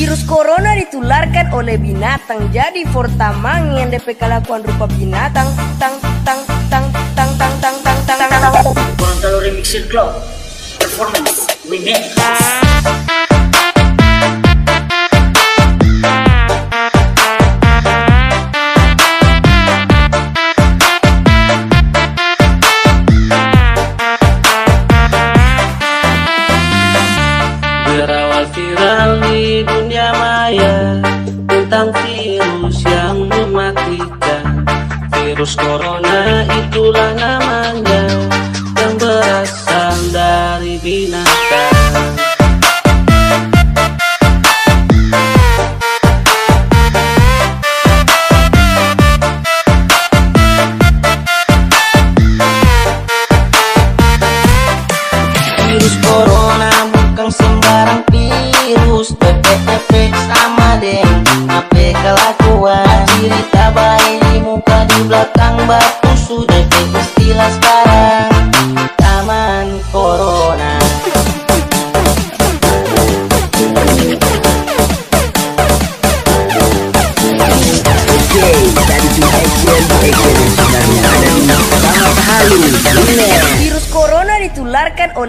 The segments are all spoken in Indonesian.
Virus corona ditularkan oleh binatang. Jadi Fortamang yang DP kelakuan rupa binatang. Tang tang tang tang tang tang tang tang tang. Tang Gorontalo Remixer Club Performance Remix. Berawal Virus corona itulah namanya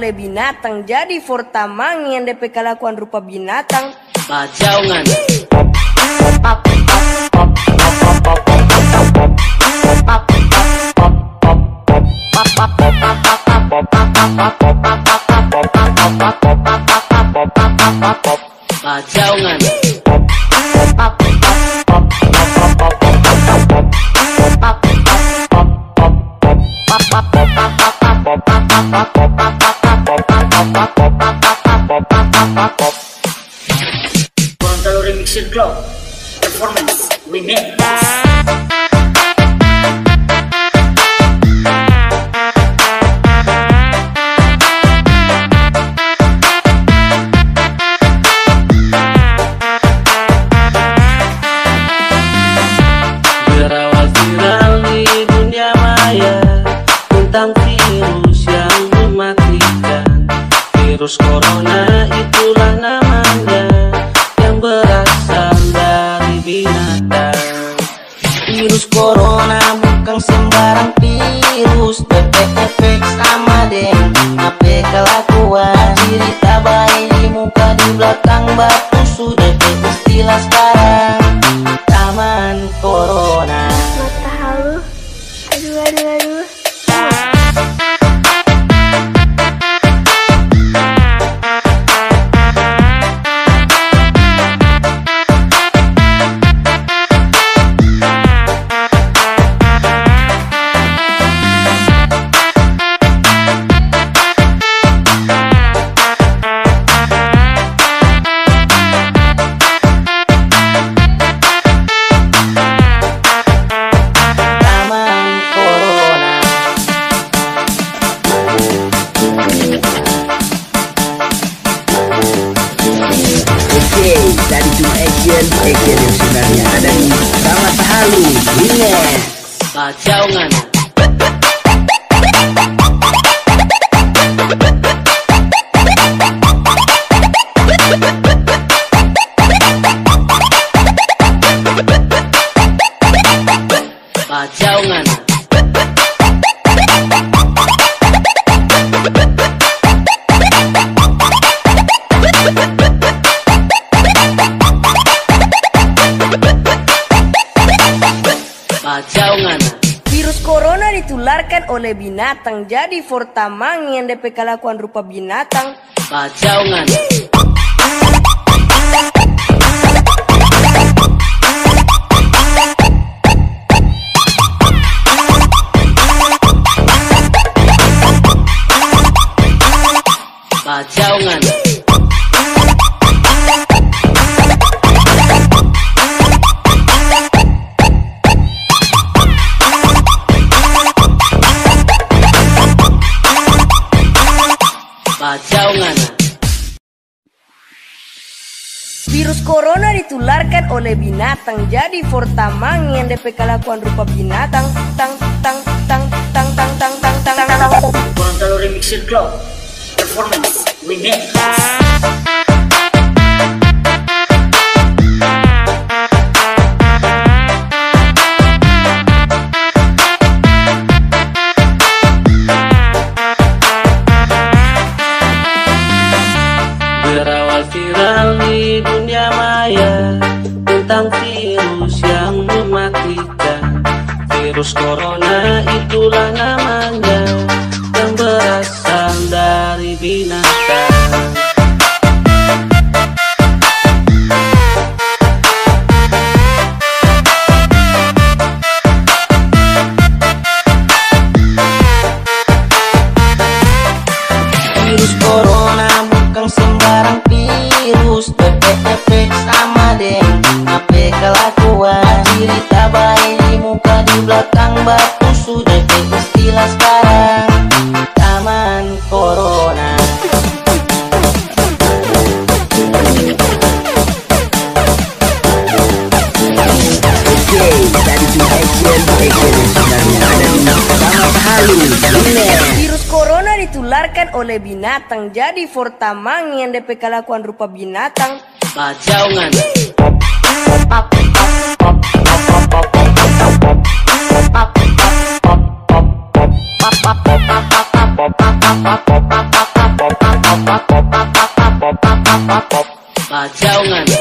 oleh binatang. Jadi fortamang yang DP kelakuan rupa binatang. Bajaungan Bajaungan pop pop pop pop pop performance. virus yang mematikan virus corona Cadillac Dunia Kacauan Kacauan ditularkan oleh binatang. Jadi Fortamang yang DP kelakuan rupa binatang. Pajaungan Pajaungan Virus corona ditularkan oleh binatang. Jadi Fortamang yang DP kelakuan rupa binatang. Tang tang tang tang tang tang tang tang tang. Tang Gorontalo Remixer Club Performance Remix Virus corona itulah namanya Yang berasal dari binatang ditularkan oleh binatang. Jadi Fortamang yang DP kelakuan rupa binatang. Pajaungan Pajaungan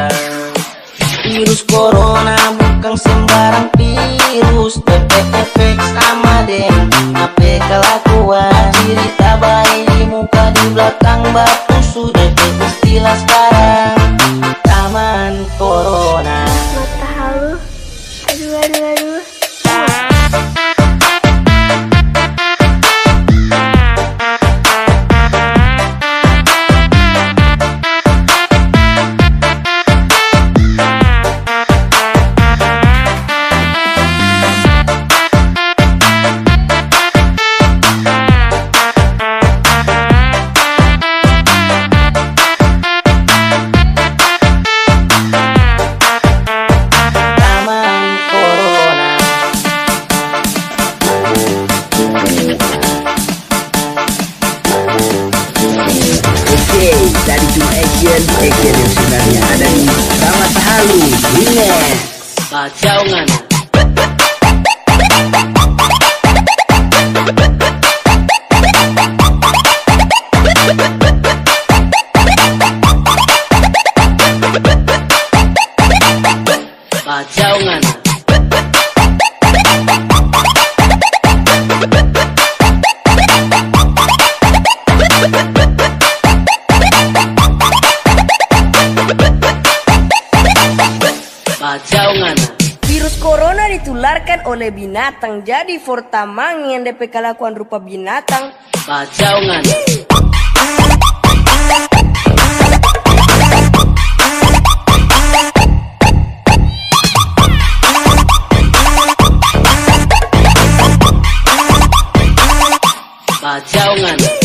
Virus corona bukan sembarang virus. Efek-efek sama dengan apa kelakuan. Cerita baik di muka di belakang batu. Sudah istilah sekarang 啊，教俺呐。Oleh binatang Jadi Fortamang yang DP kelakuan rupa binatang. Pajaungan Pajaungan